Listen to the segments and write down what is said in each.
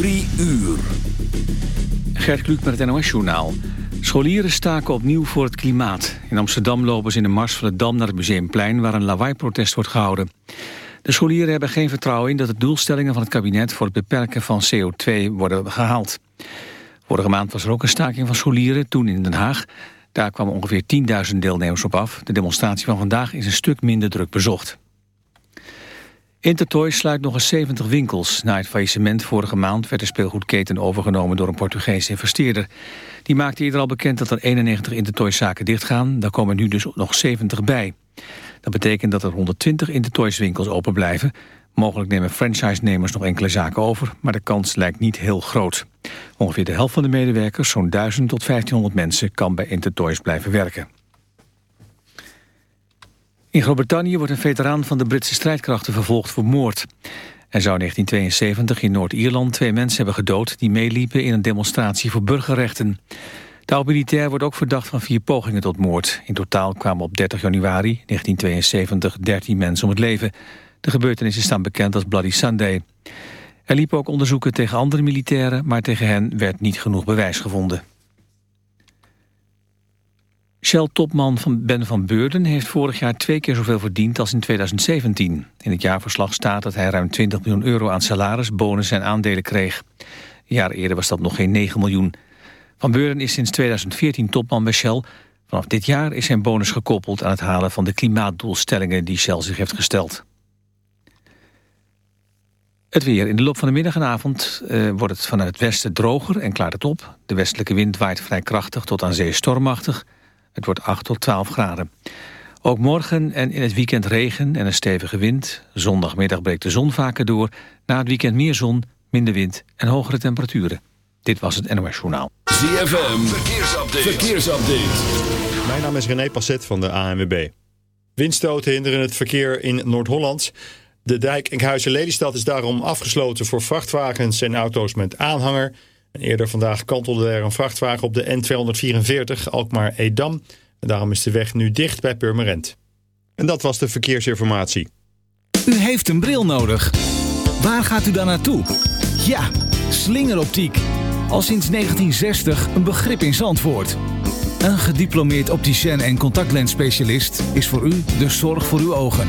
Drie uur. Gert Kluk met het NOS-journaal. Scholieren staken opnieuw voor het klimaat. In Amsterdam lopen ze in de mars van het Dam naar het Museumplein... waar een lawaai-protest wordt gehouden. De scholieren hebben geen vertrouwen in dat de doelstellingen van het kabinet... voor het beperken van CO2 worden gehaald. Vorige maand was er ook een staking van scholieren, toen in Den Haag. Daar kwamen ongeveer 10.000 deelnemers op af. De demonstratie van vandaag is een stuk minder druk bezocht. Intertoys sluit nog eens 70 winkels. Na het faillissement vorige maand werd de speelgoedketen overgenomen door een Portugese investeerder. Die maakte eerder al bekend dat er 91 Intertoys-zaken dichtgaan. Daar komen nu dus nog 70 bij. Dat betekent dat er 120 Intertoys-winkels open blijven. Mogelijk nemen franchise-nemers nog enkele zaken over, maar de kans lijkt niet heel groot. Ongeveer de helft van de medewerkers, zo'n 1000 tot 1500 mensen, kan bij Intertoys blijven werken. In Groot-Brittannië wordt een veteraan van de Britse strijdkrachten vervolgd voor moord. Hij zou in 1972 in Noord-Ierland twee mensen hebben gedood... die meeliepen in een demonstratie voor burgerrechten. De oud-militair wordt ook verdacht van vier pogingen tot moord. In totaal kwamen op 30 januari 1972 13 mensen om het leven. De gebeurtenissen staan bekend als Bloody Sunday. Er liepen ook onderzoeken tegen andere militairen... maar tegen hen werd niet genoeg bewijs gevonden. Shell-topman van Ben van Beurden heeft vorig jaar twee keer zoveel verdiend als in 2017. In het jaarverslag staat dat hij ruim 20 miljoen euro aan salaris, bonus en aandelen kreeg. Een jaar eerder was dat nog geen 9 miljoen. Van Beurden is sinds 2014 topman bij Shell. Vanaf dit jaar is zijn bonus gekoppeld aan het halen van de klimaatdoelstellingen die Shell zich heeft gesteld. Het weer. In de loop van de middag en avond uh, wordt het vanuit het westen droger en klaart het op. De westelijke wind waait vrij krachtig tot aan zee stormachtig. Het wordt 8 tot 12 graden. Ook morgen en in het weekend regen en een stevige wind. Zondagmiddag breekt de zon vaker door. Na het weekend meer zon, minder wind en hogere temperaturen. Dit was het NOS Journaal. ZFM, verkeersupdate. verkeersupdate. Mijn naam is René Passet van de ANWB. Windstoten hinderen het verkeer in Noord-Holland. De dijk Enkhuizen-Lelystad is daarom afgesloten voor vrachtwagens en auto's met aanhanger... Eerder vandaag kantelde er een vrachtwagen op de N244 Alkmaar-Edam. En daarom is de weg nu dicht bij Purmerend. En dat was de verkeersinformatie. U heeft een bril nodig. Waar gaat u dan naartoe? Ja, slingeroptiek. Al sinds 1960 een begrip in Zandvoort. Een gediplomeerd opticien en contactlensspecialist is voor u de zorg voor uw ogen.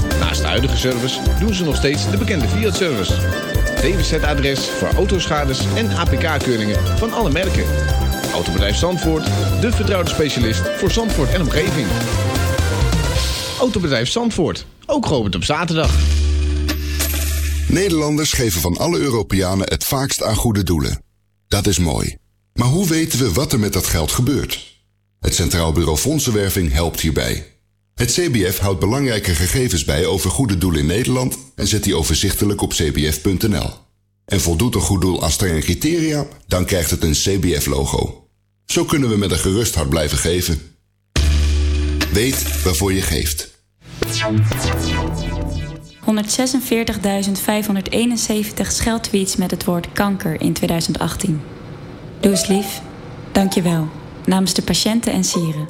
Naast de huidige service doen ze nog steeds de bekende Fiat-service. DWZ-adres voor autoschades en APK-keuringen van alle merken. Autobedrijf Zandvoort, de vertrouwde specialist voor Zandvoort en omgeving. Autobedrijf Zandvoort, ook geopend op zaterdag. Nederlanders geven van alle Europeanen het vaakst aan goede doelen. Dat is mooi. Maar hoe weten we wat er met dat geld gebeurt? Het Centraal Bureau Fondsenwerving helpt hierbij. Het CBF houdt belangrijke gegevens bij over goede doelen in Nederland en zet die overzichtelijk op cbf.nl. En voldoet een goed doel aan strenge criteria, dan krijgt het een CBF-logo. Zo kunnen we met een gerust hart blijven geven. Weet waarvoor je geeft. 146.571 scheldtweets met het woord kanker in 2018. Doe eens lief. Dank je wel. Namens de patiënten en sieren.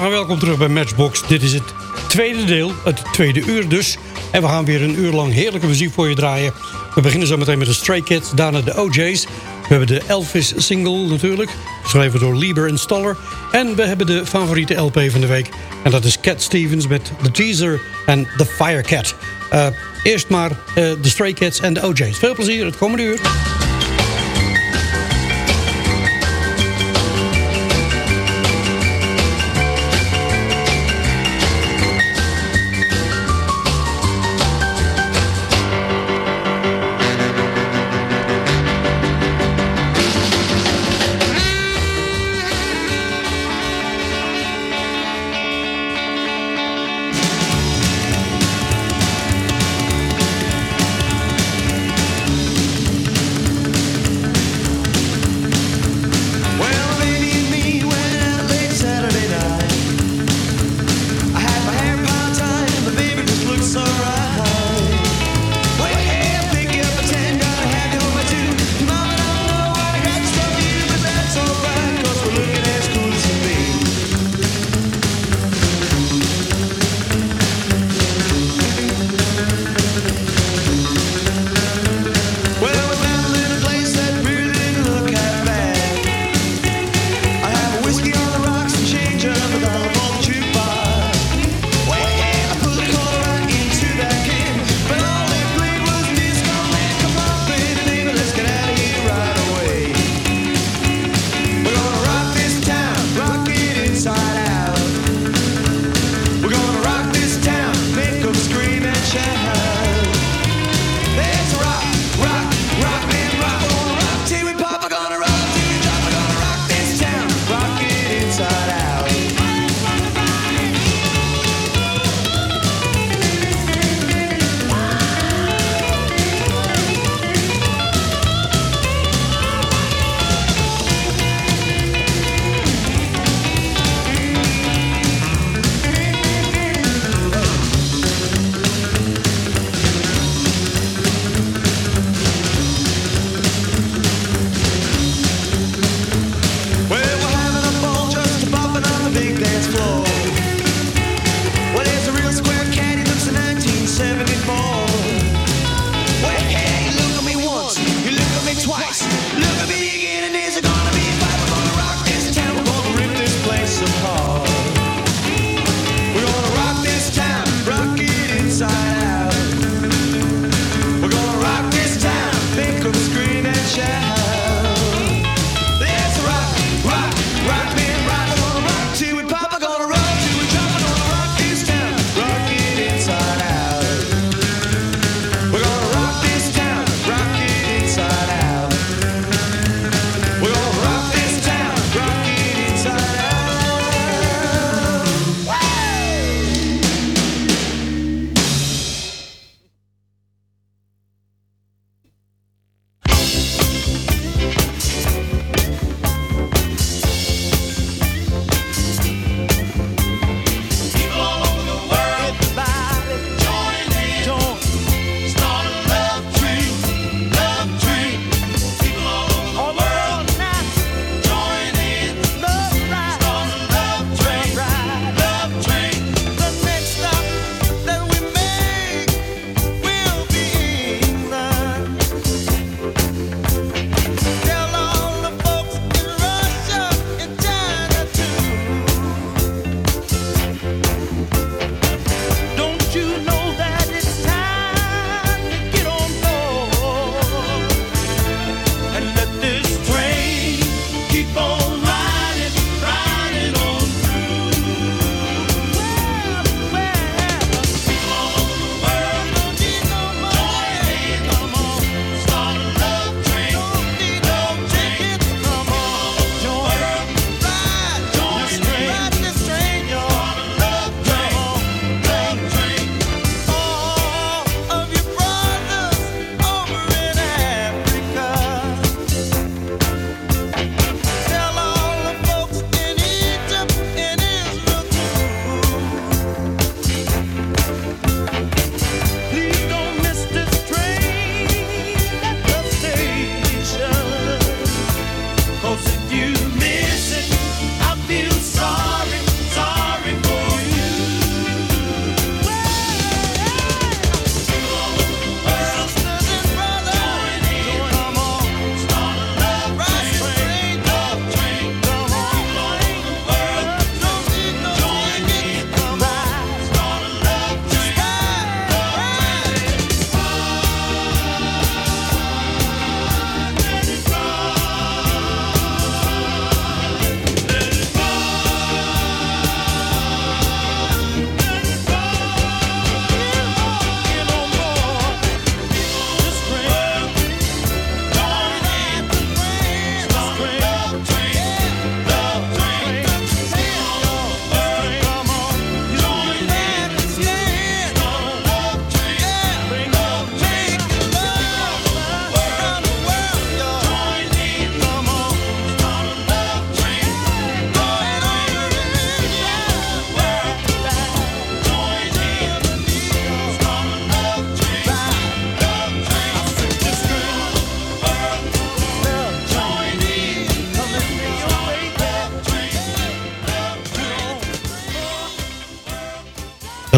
welkom terug bij Matchbox. Dit is het tweede deel, het tweede uur dus. En we gaan weer een uur lang heerlijke muziek voor je draaien. We beginnen zo meteen met de Stray Kids, daarna de OJ's. We hebben de Elvis single natuurlijk, geschreven door Lieber en Stoller. En we hebben de favoriete LP van de week. En dat is Cat Stevens met The Teaser en The Firecat. Uh, eerst maar uh, de Stray Kids en de OJ's. Veel plezier het komende uur.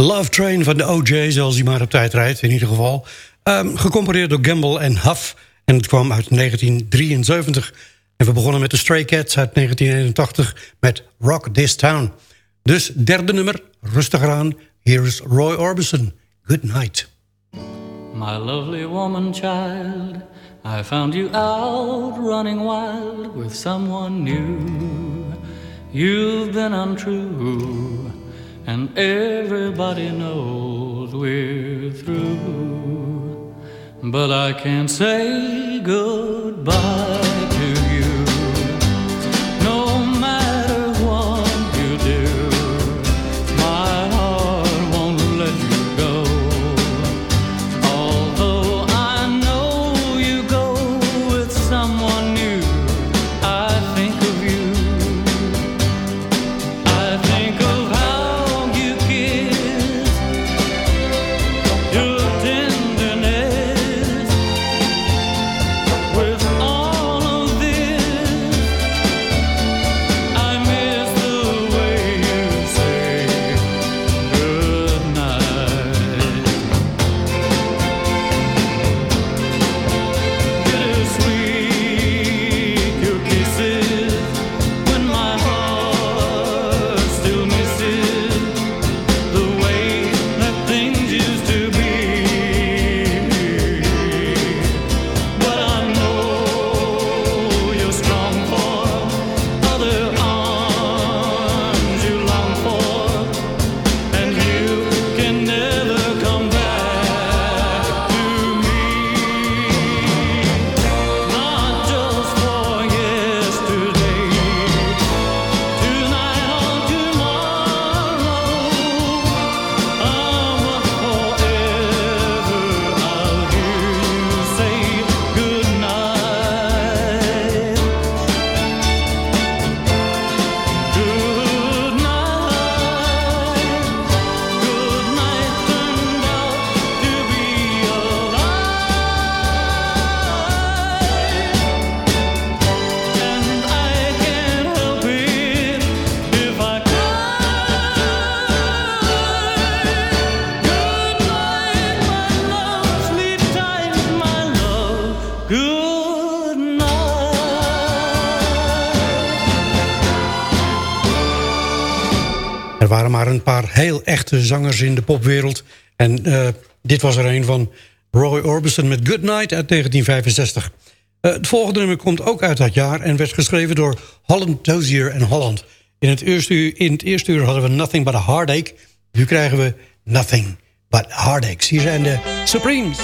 Love Train van de OJ, zoals hij maar op tijd rijdt in ieder geval. Um, gecomponeerd door Gamble en Huff. En het kwam uit 1973. En we begonnen met de Stray Cats uit 1981 met Rock This Town. Dus derde nummer, rustig aan. Here is Roy Orbison. Good night. My lovely woman child, I found you out running wild with someone new. You've been untrue, and everybody knows we're through. But I can't say goodbye heel echte zangers in de popwereld. En uh, dit was er een van Roy Orbison met Good Night uit 1965. Uh, het volgende nummer komt ook uit dat jaar... en werd geschreven door Holland Dozier en Holland. In het, eerste uur, in het eerste uur hadden we Nothing But A Heartache. Nu krijgen we Nothing But Heartaches. Hier zijn de Supremes.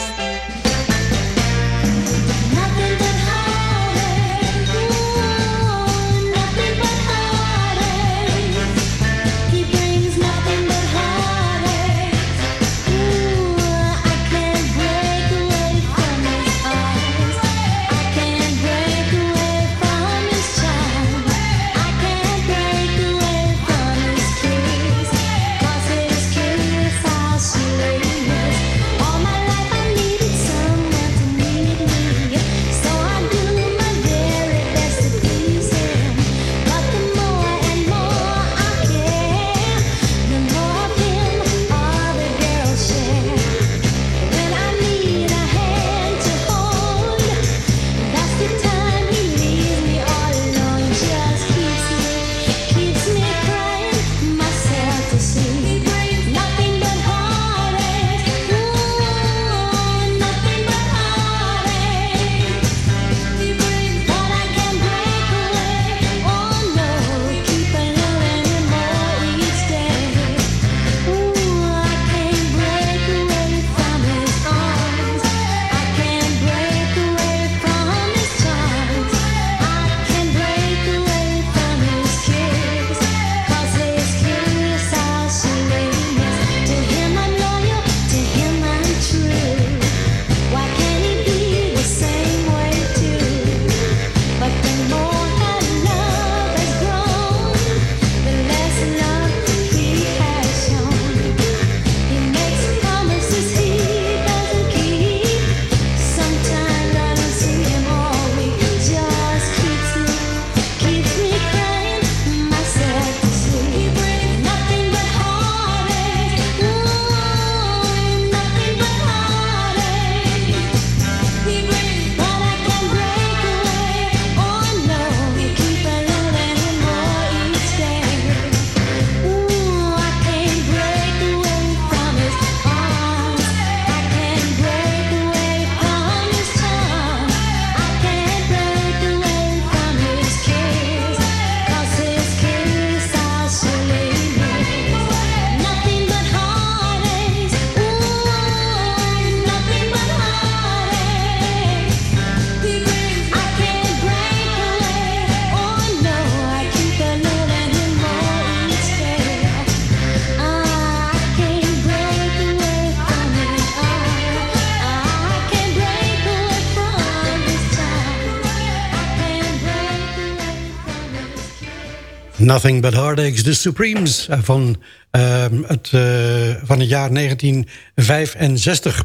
Nothing But Heartaches, The Supremes van, uh, het, uh, van het jaar 1965.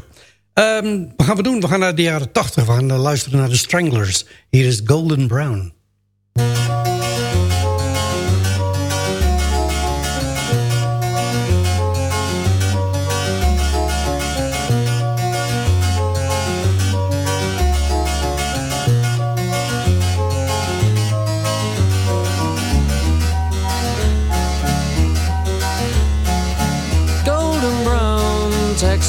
Um, wat gaan we doen? We gaan naar de jaren 80. We gaan luisteren naar de Stranglers. Hier is Golden Brown.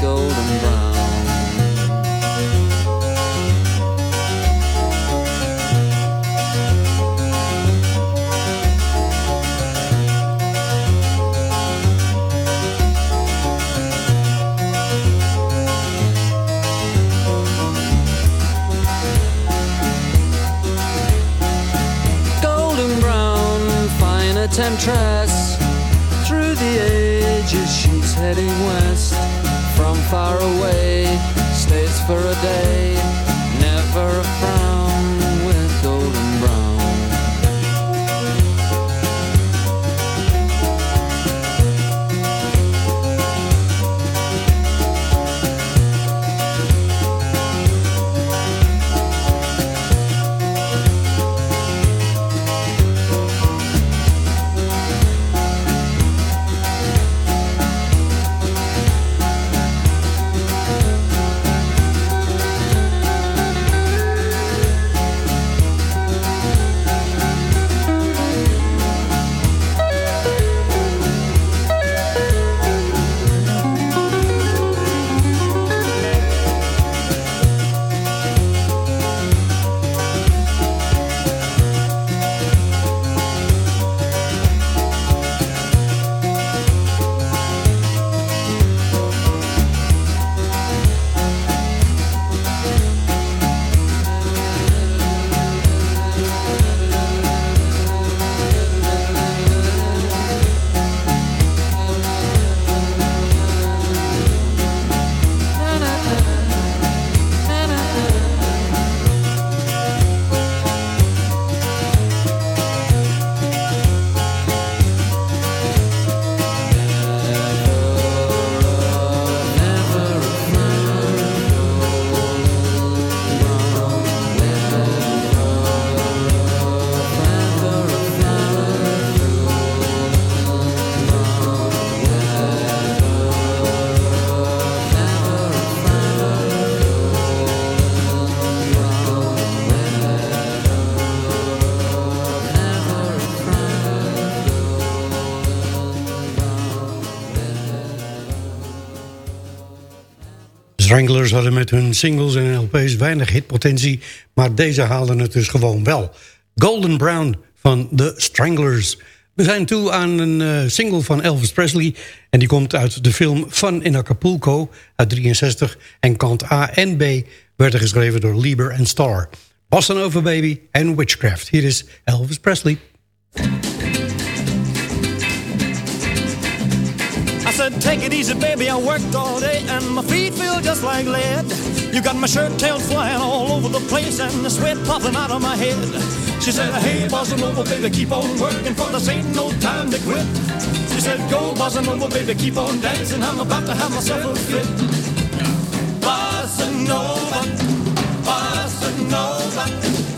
golden brown. Golden brown, fine temptress through the ages she's heading west from far away stays for a day never a frown Stranglers hadden met hun singles en LP's weinig hitpotentie... maar deze haalden het dus gewoon wel. Golden Brown van The Stranglers. We zijn toe aan een uh, single van Elvis Presley... en die komt uit de film Fun in Acapulco uit 63... en kant A en B werden geschreven door Lieber en Starr. Boston Over Baby en Witchcraft. Hier is Elvis Presley. Said, take it easy, baby. I worked all day and my feet feel just like lead. You got my shirt tails flying all over the place and the sweat popping out of my head. She said, hey, bossa nova, baby, keep on working for this ain't no time to quit. She said, go, bossa nova, baby, keep on dancing. I'm about to have myself a fit. Bossa nova, bossa nova.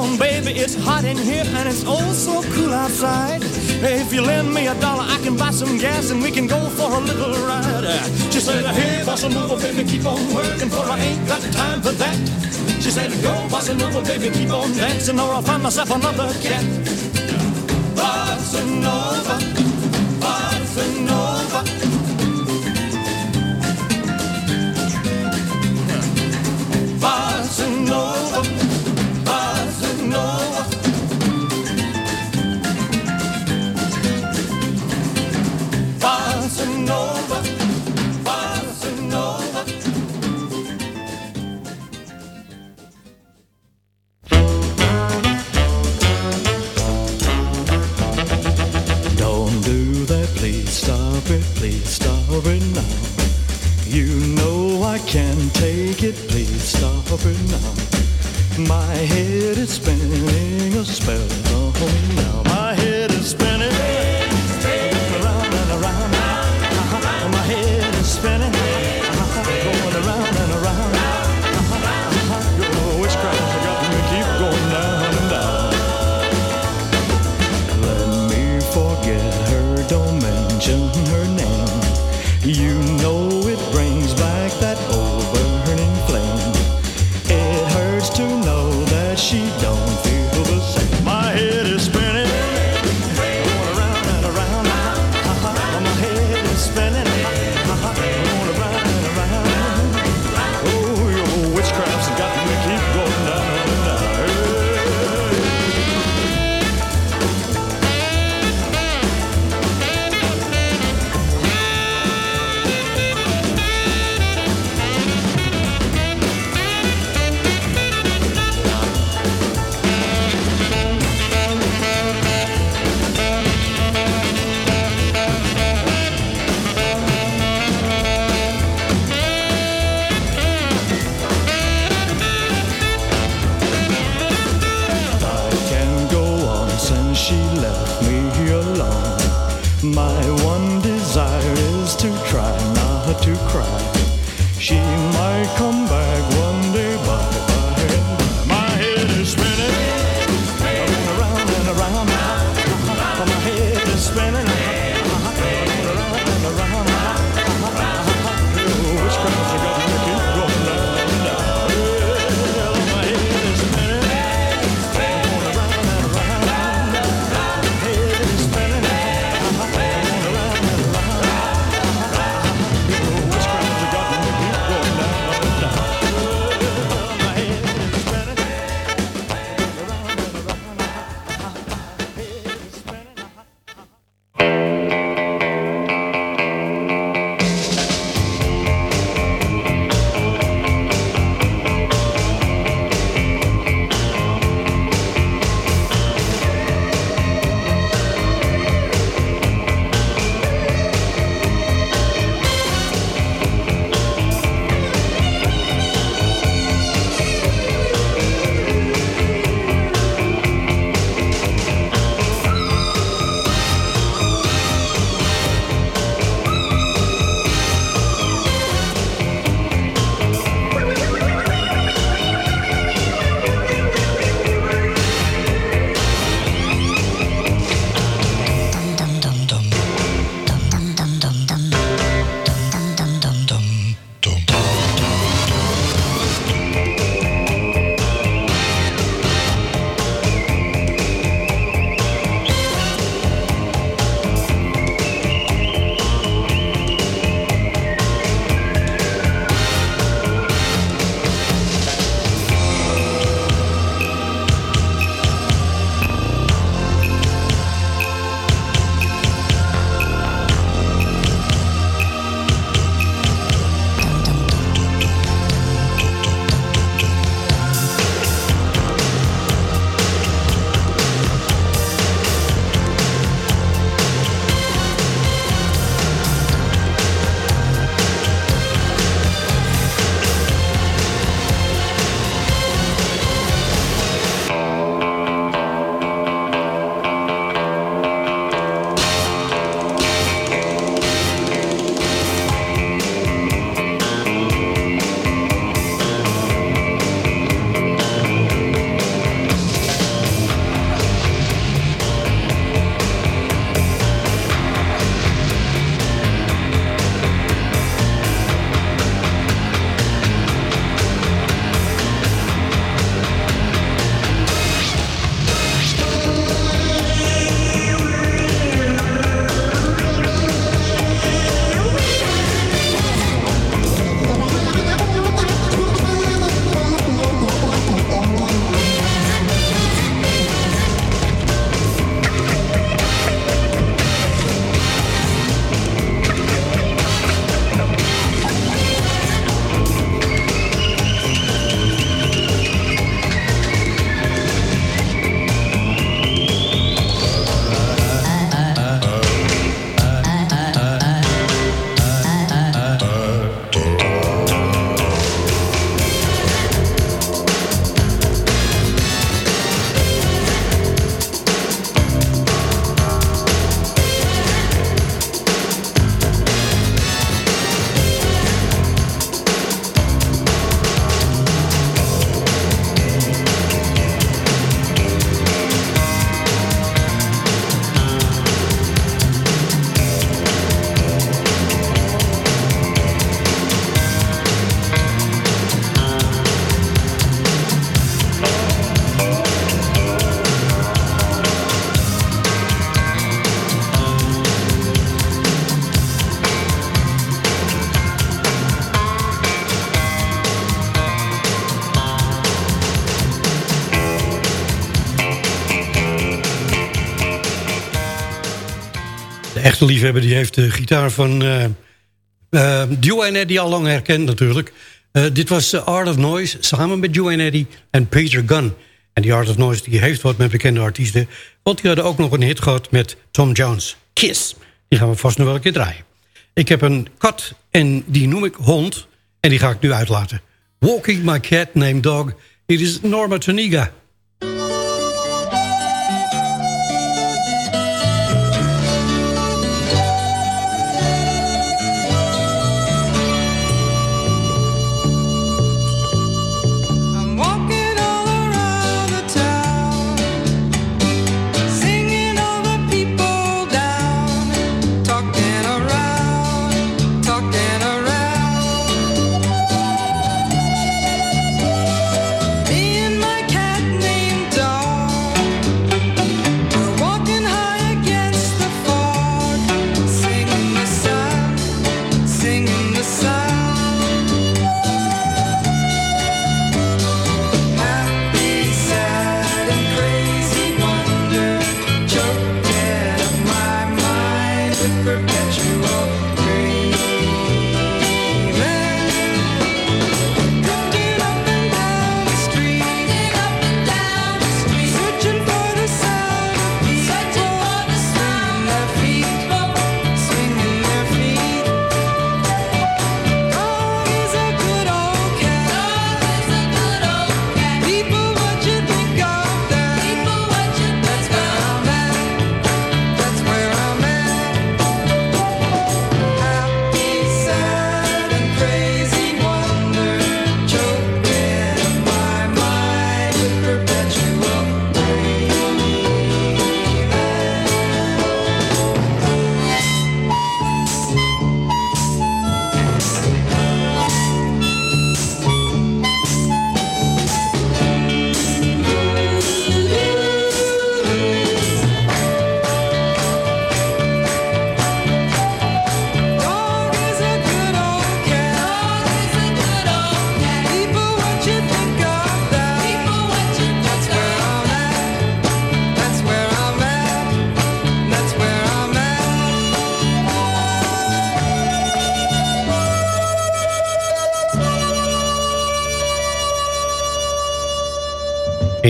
on, baby, it's hot in here and it's oh so cool outside. If you lend me a dollar, I can buy some gas and we can go for a little ride. She said, Hey, bossa nova, baby, keep on working, for I ain't got time for that. She said, Go, bossa nova, baby, keep on dancing, or I'll find myself another cat. Bossa nova, bossa nova. Bossa nova, stop it now. You know I can't take it, please stop it now. My head is spinning a spell on me echte liefhebber die heeft de gitaar van uh, uh, Eddie al lang herkend natuurlijk. Uh, dit was Art of Noise samen met en Eddie en Peter Gunn. En die Art of Noise die heeft wat met bekende artiesten. Want die hadden ook nog een hit gehad met Tom Jones. Kiss. Die gaan we vast nog wel een keer draaien. Ik heb een kat en die noem ik hond. En die ga ik nu uitlaten. Walking my cat named dog. It is Norma Toniga.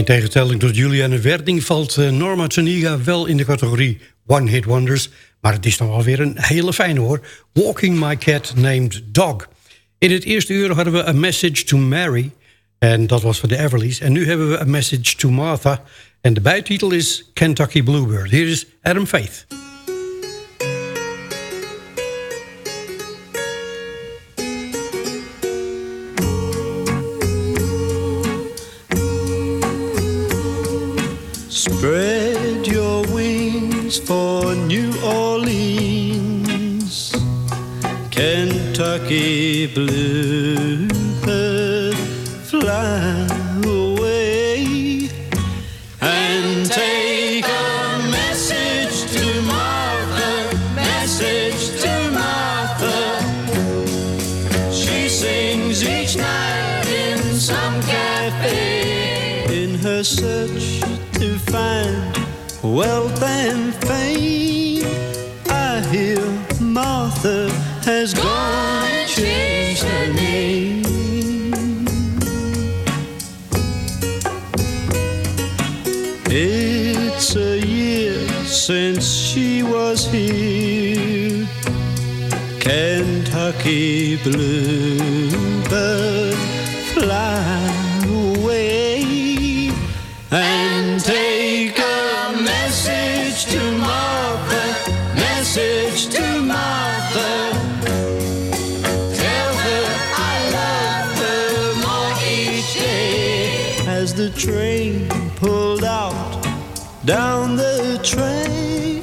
In tegenstelling tot Julianne Werding valt eh, Norma Zuniga wel in de categorie One Hit Wonders. Maar het is dan wel weer een hele fijne hoor. Walking My Cat Named Dog. In het eerste uur hadden we A Message to Mary. En dat was van de Everlys. En nu hebben we A Message to Martha. En de bijtitel is Kentucky Bluebird. Hier is Adam Faith. For New Orleans, Kentucky bluebird, has gone and changed her name. It's a year since she was here. Kentucky bluebird, the train pulled out down the track,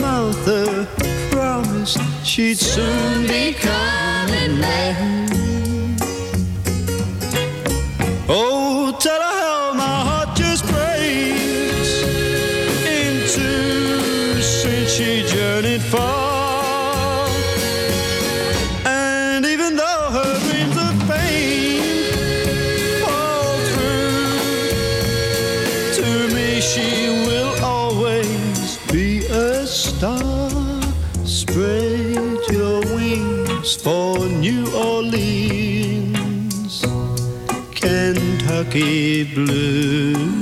Martha promised she'd soon be coming back. Kentucky bluebird,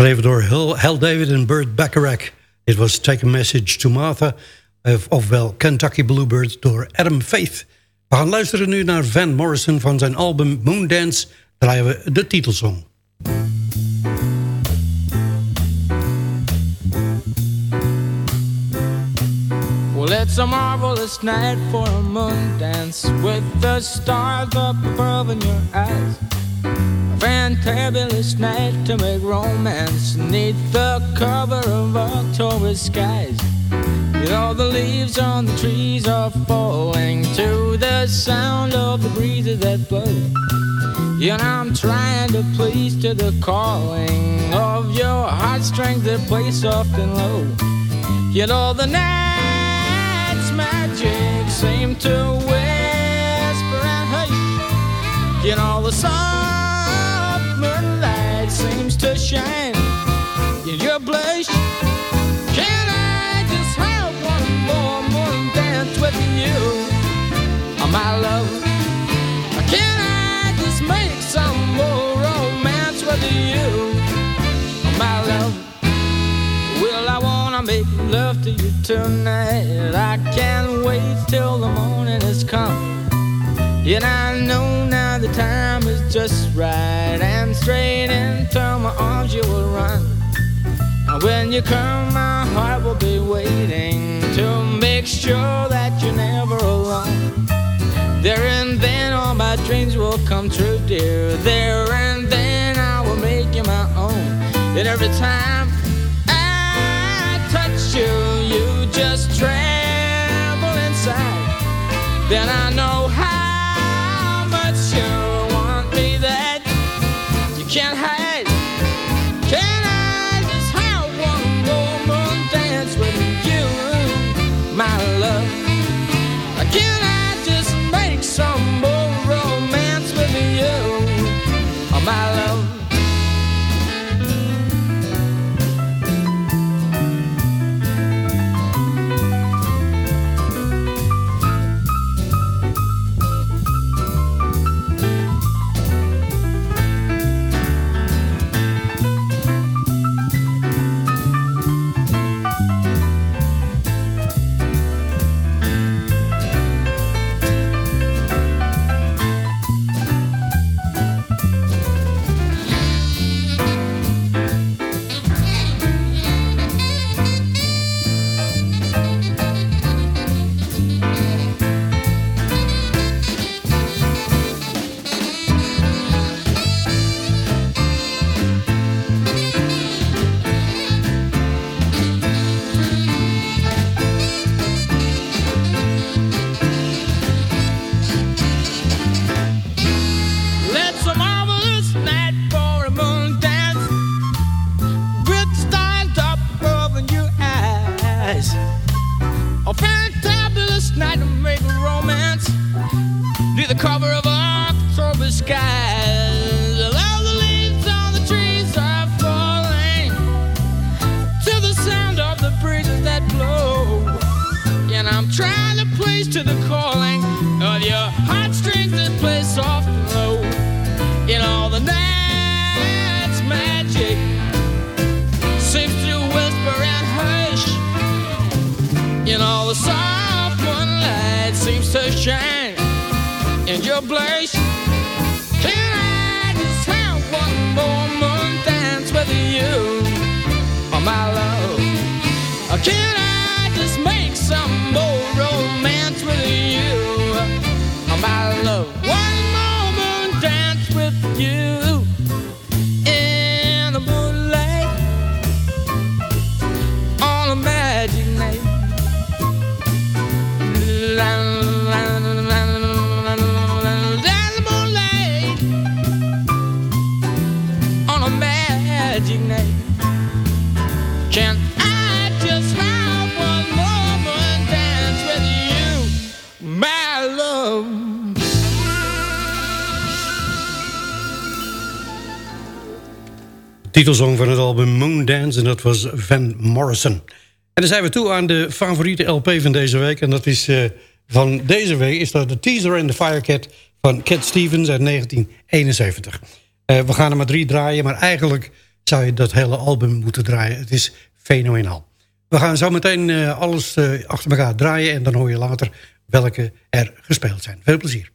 Geschreven door Hal, David en Burt Bacharach. Dit was Take a Message to Martha. Of, ofwel Kentucky Bluebird door Adam Faith. We gaan luisteren nu naar Van Morrison van zijn album Moondance. Draaien we de titelsong. Well, it's a marvelous night for a moon dance with the stars up above in your eyes. A fantabulous night to make romance neath the cover of October skies. You all the leaves on the trees are falling to the sound of the breezes that blow. Know, I'm trying to please to the calling of your heartstrings that play soft and low. You all the night's magic seem to whisper and hush. You know, the seems to shine in your blush. Can I just have one more moon dance with you, oh, my love? Can I just make some more romance with you, oh, my love? Well, I wanna make love to you tonight. I can't wait till the morning has come. Yet I know now the time is just right, and straight into my arms you will run. And when you come, my heart will be waiting to make sure that you're never alone. There and then all my dreams will come true, dear. There and then I will make you my own. And every time I touch you, you just tremble inside. Then I know moonlight seems to shine in your blush. Titelsong van het album Moondance en dat was Van Morrison. En dan zijn we toe aan de favoriete LP van deze week. En dat is uh, van deze week is dat de Teaser and the Firecat van Cat Stevens uit 1971. Uh, we gaan er maar drie draaien, maar eigenlijk zou je dat hele album moeten draaien. Het is fenomenaal. We gaan zo meteen uh, alles achter elkaar draaien... en dan hoor je later welke er gespeeld zijn. Veel plezier.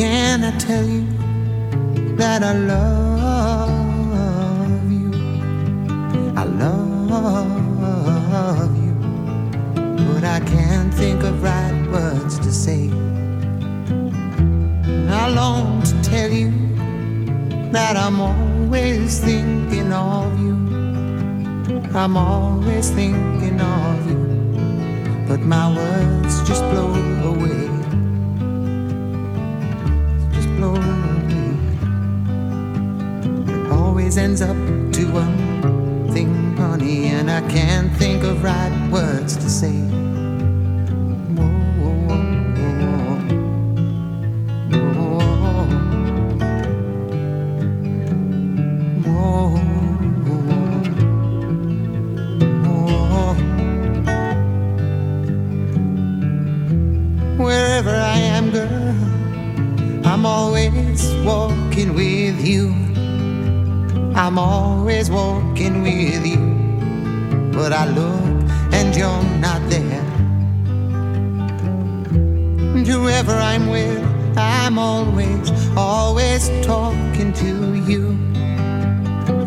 Can I tell you that I love you? I love you, but I can't think of right words to say. I long to tell you that I'm always thinking of you. I'm always thinking of you, but my words just blow away. Away. It always ends up to one thing, honey, and I can't think of right words to say. I'm always walking with you. But I look and you're not there. And whoever I'm with, I'm always, always talking to you.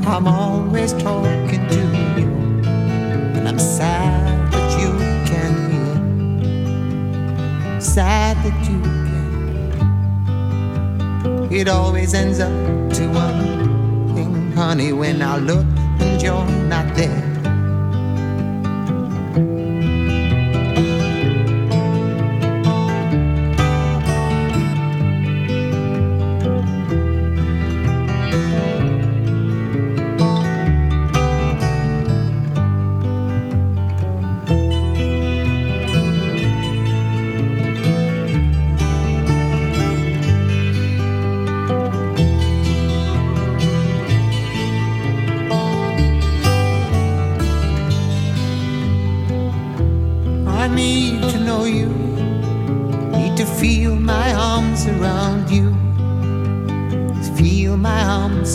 I'm always talking to you. And I'm sad that you can't hear. Sad that you can't. It always ends up to one when I look and you're not there.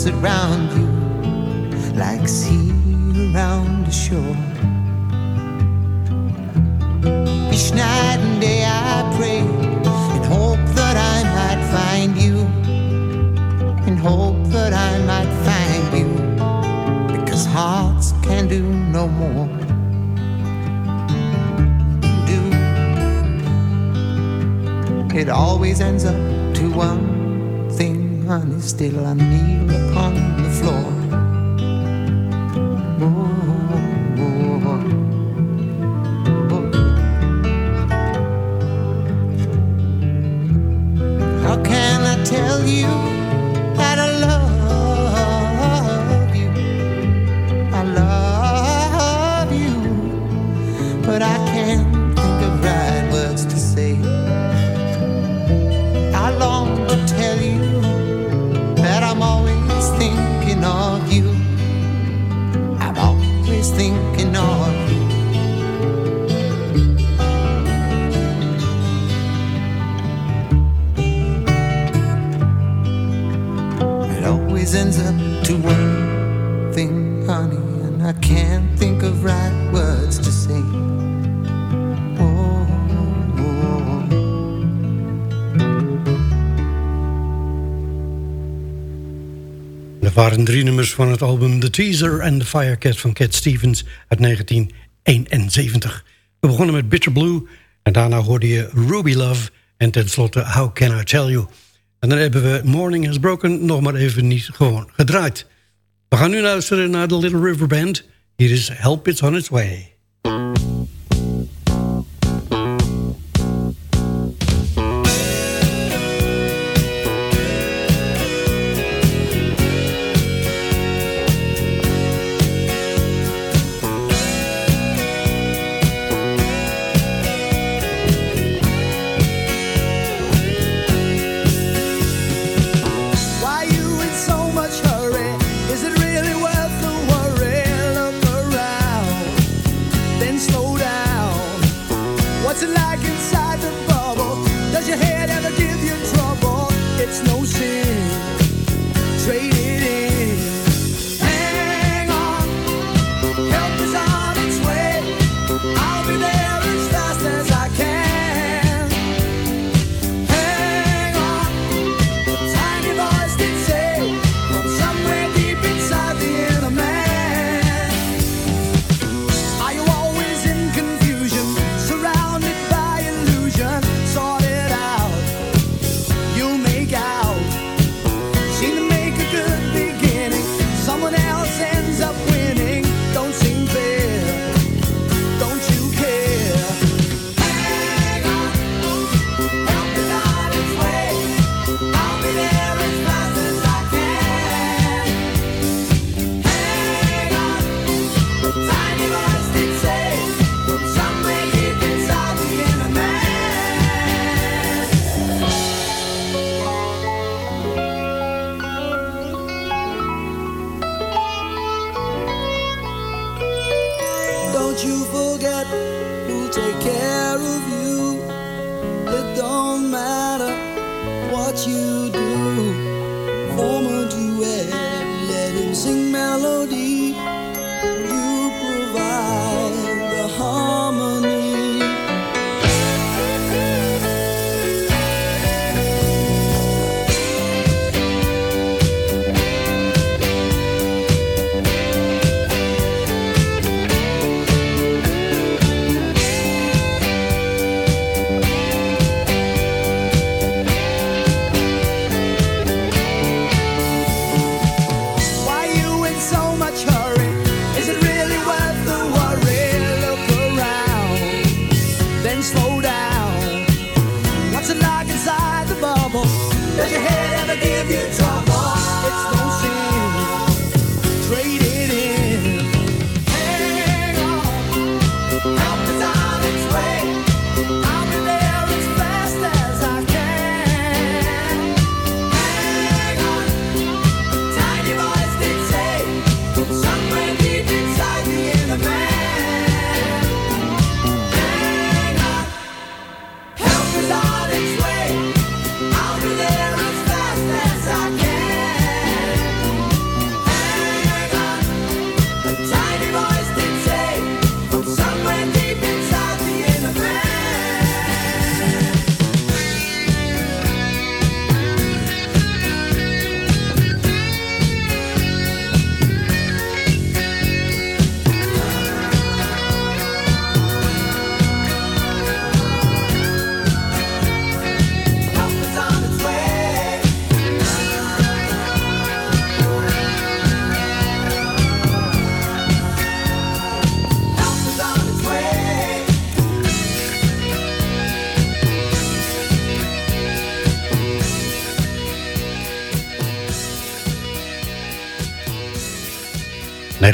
Arms around you. Like sea around the shore. Each night and day I pray and hope that I might find you. And hope that I might find you. Because hearts can do no more. Do. It always ends up to one thing, honey. Still, I kneel Dat waren drie nummers van het album The Teaser and the Firecat van Cat Stevens uit 1971. We begonnen met Bitter Blue en daarna hoorde je Ruby Love en tenslotte How Can I Tell You. En dan hebben we Morning Has Broken nog maar even niet gewoon gedraaid. We gaan nu luisteren naar de Little River Band. Hier is Help It's On Its Way.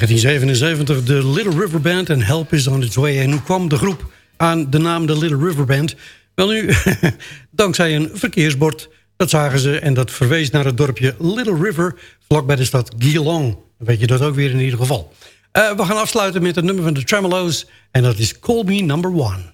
1977, de Little River Band en Help is on its way. En hoe kwam de groep aan de naam de Little River Band? Wel nu, dankzij een verkeersbord. Dat zagen ze en dat verwees naar het dorpje Little River... vlakbij de stad Geelong. Dan weet je dat ook weer in ieder geval. Eh, we gaan afsluiten met een nummer van de Tremolo's... en dat is Call Me Number One.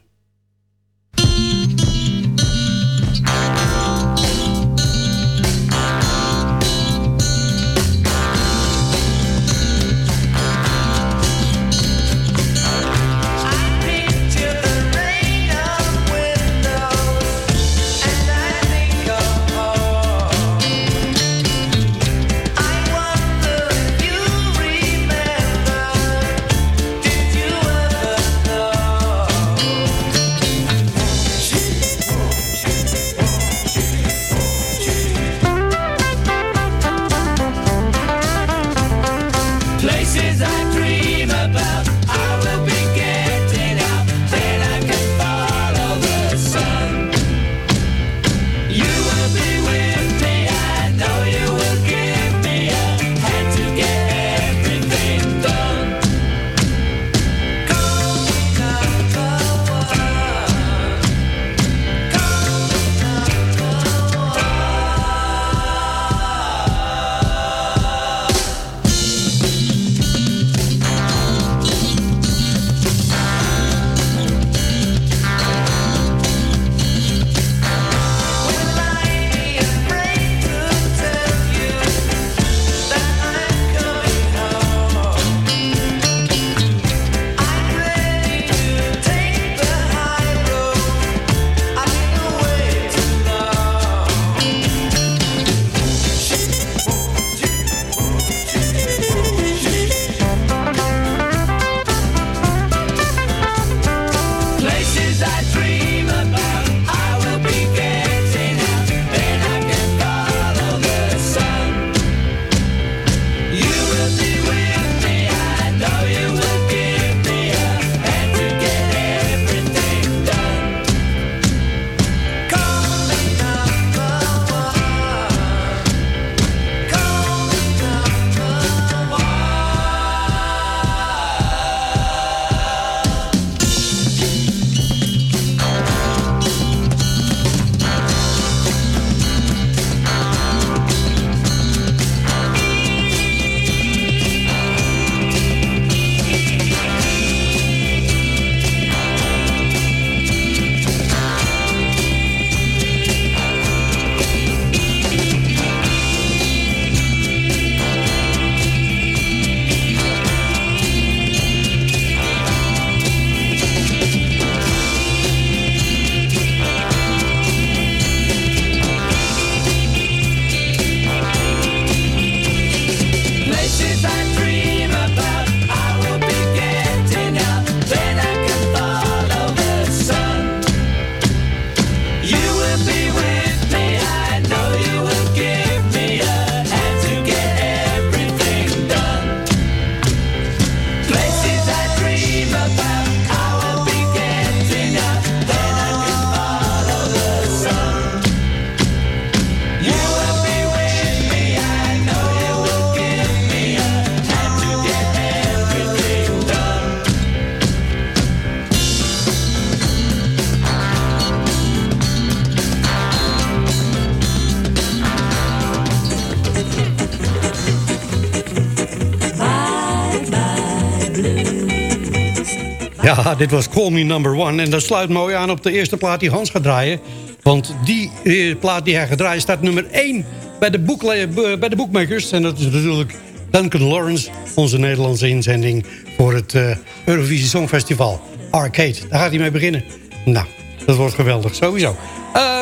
Ja, dit was Call Me Number One. En dat sluit mooi aan op de eerste plaat die Hans gaat draaien. Want die eh, plaat die hij gaat draaien staat nummer 1 bij de, boekle- eh, bij de bookmakers. En dat is natuurlijk Duncan Lawrence, onze Nederlandse inzending... voor het eh, Eurovisie Songfestival. Arcade, daar gaat hij mee beginnen. Nou, dat wordt geweldig, sowieso. Eh,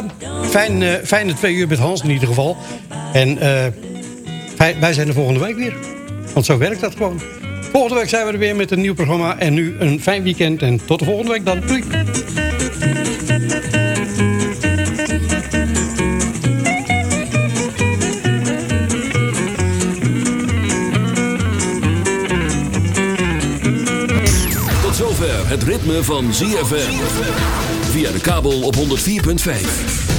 fijn, eh, fijne twee uur met Hans in ieder geval. En wij zijn er volgende week weer. Want zo werkt dat gewoon. Volgende week zijn we er weer met een nieuw programma. En nu een fijn weekend. En tot de volgende week dan. Tot zover het ritme van ZFM. Via de kabel op 104.5.